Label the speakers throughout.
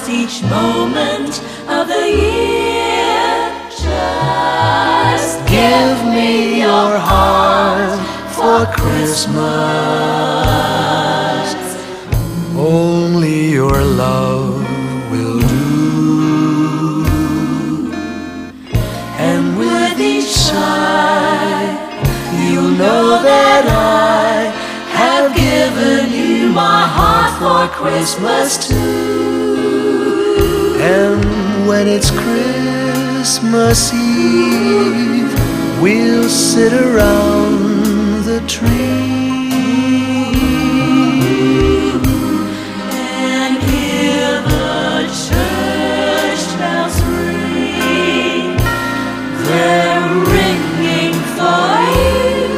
Speaker 1: last each moment of the year. Just Give
Speaker 2: me your heart for Christmas. Only your love will do. And with each sigh, you'll know that I have given you
Speaker 1: my heart for Christmas too.
Speaker 2: When it's Christmas Eve, we'll sit around the tree.
Speaker 1: and hear the church bells ring. They're ringing for you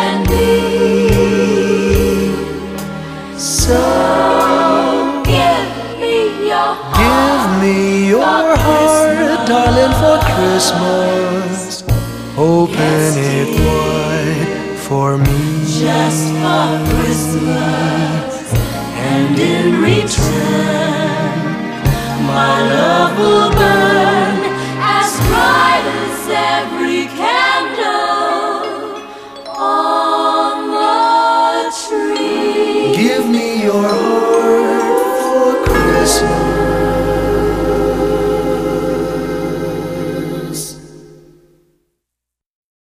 Speaker 1: and me. So Give me your heart. give
Speaker 2: me your darling, for Christmas. Open yes, it wide for me.
Speaker 1: Just for Christmas. And in return, my love will burn as bright as every candle on the tree.
Speaker 2: Give me your heart.